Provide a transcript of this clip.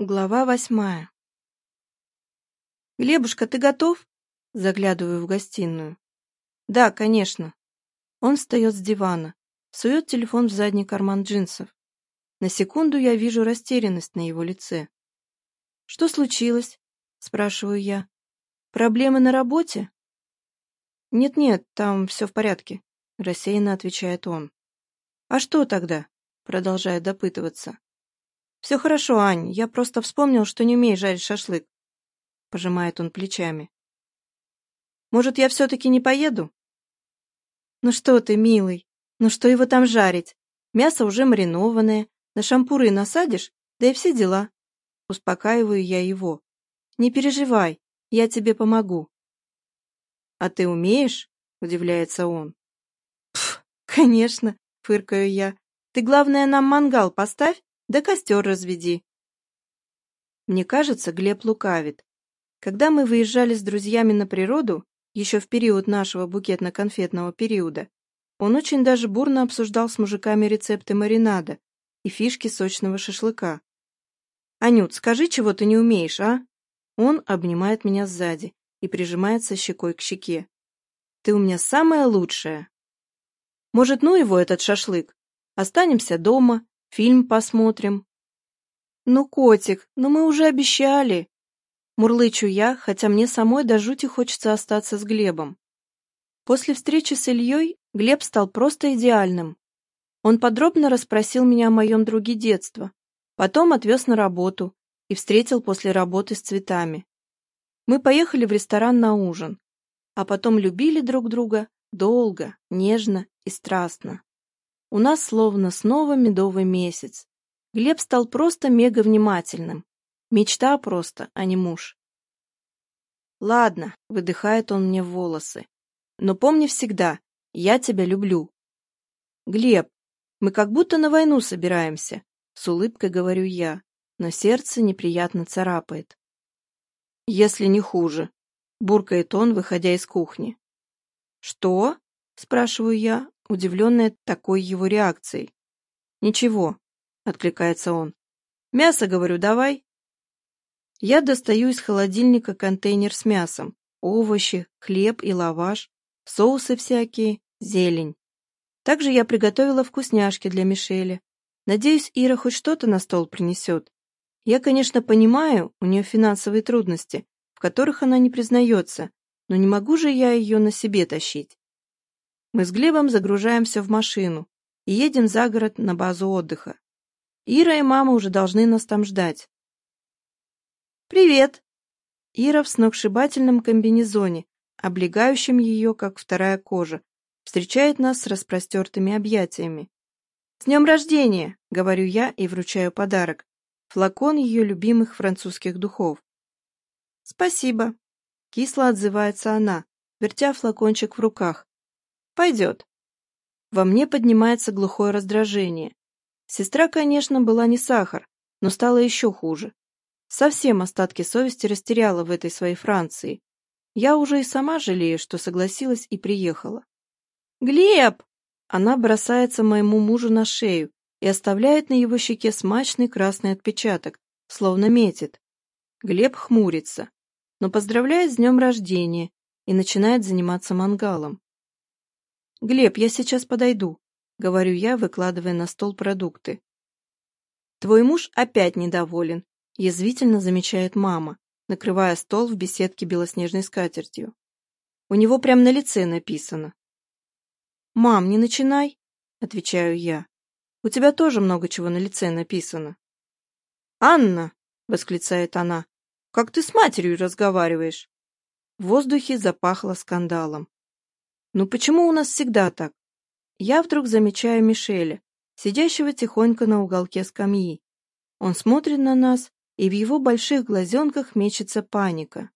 Глава восьмая. «Глебушка, ты готов?» Заглядываю в гостиную. «Да, конечно». Он встает с дивана, сует телефон в задний карман джинсов. На секунду я вижу растерянность на его лице. «Что случилось?» — спрашиваю я. «Проблемы на работе?» «Нет-нет, там все в порядке», — рассеянно отвечает он. «А что тогда?» — продолжает допытываться. «Все хорошо, Ань, я просто вспомнил, что не умею жарить шашлык», — пожимает он плечами. «Может, я все-таки не поеду?» «Ну что ты, милый, ну что его там жарить? Мясо уже маринованное, на шампуры насадишь, да и все дела». Успокаиваю я его. «Не переживай, я тебе помогу». «А ты умеешь?» — удивляется он. «Пф, конечно», — фыркаю я. «Ты, главное, нам мангал поставь, да костер разведи. Мне кажется, Глеб лукавит. Когда мы выезжали с друзьями на природу, еще в период нашего букетно-конфетного периода, он очень даже бурно обсуждал с мужиками рецепты маринада и фишки сочного шашлыка. «Анют, скажи, чего ты не умеешь, а?» Он обнимает меня сзади и прижимается щекой к щеке. «Ты у меня самая лучшая!» «Может, ну его, этот шашлык? Останемся дома, Фильм посмотрим. Ну, котик, ну мы уже обещали. Мурлычу я, хотя мне самой до жути хочется остаться с Глебом. После встречи с Ильей Глеб стал просто идеальным. Он подробно расспросил меня о моем друге детства, потом отвез на работу и встретил после работы с цветами. Мы поехали в ресторан на ужин, а потом любили друг друга долго, нежно и страстно. У нас словно снова медовый месяц. Глеб стал просто мега внимательным. Мечта просто, а не муж. «Ладно», — выдыхает он мне в волосы. «Но помни всегда, я тебя люблю». «Глеб, мы как будто на войну собираемся», — с улыбкой говорю я, но сердце неприятно царапает. «Если не хуже», — буркает он, выходя из кухни. «Что?» — спрашиваю я, удивленная такой его реакцией. «Ничего», — откликается он. «Мясо, говорю, давай». Я достаю из холодильника контейнер с мясом, овощи, хлеб и лаваш, соусы всякие, зелень. Также я приготовила вкусняшки для Мишеля. Надеюсь, Ира хоть что-то на стол принесет. Я, конечно, понимаю, у нее финансовые трудности, в которых она не признается, но не могу же я ее на себе тащить. Мы с Глебом загружаемся в машину и едем за город на базу отдыха. Ира и мама уже должны нас там ждать. «Привет!» Ира в сногсшибательном комбинезоне, облегающем ее, как вторая кожа, встречает нас с распростертыми объятиями. «С днем рождения!» — говорю я и вручаю подарок. Флакон ее любимых французских духов. «Спасибо!» — кисло отзывается она, вертя флакончик в руках. Пойдет. Во мне поднимается глухое раздражение. Сестра, конечно, была не сахар, но стало еще хуже. Совсем остатки совести растеряла в этой своей Франции. Я уже и сама жалею, что согласилась и приехала. «Глеб!» Она бросается моему мужу на шею и оставляет на его щеке смачный красный отпечаток, словно метит. Глеб хмурится, но поздравляет с днем рождения и начинает заниматься мангалом. «Глеб, я сейчас подойду», — говорю я, выкладывая на стол продукты. «Твой муж опять недоволен», — язвительно замечает мама, накрывая стол в беседке белоснежной скатертью. У него прямо на лице написано. «Мам, не начинай», — отвечаю я. «У тебя тоже много чего на лице написано». «Анна!» — восклицает она. «Как ты с матерью разговариваешь?» В воздухе запахло скандалом. Ну почему у нас всегда так? Я вдруг замечаю Мишеля, сидящего тихонько на уголке скамьи. Он смотрит на нас, и в его больших глазенках мечется паника.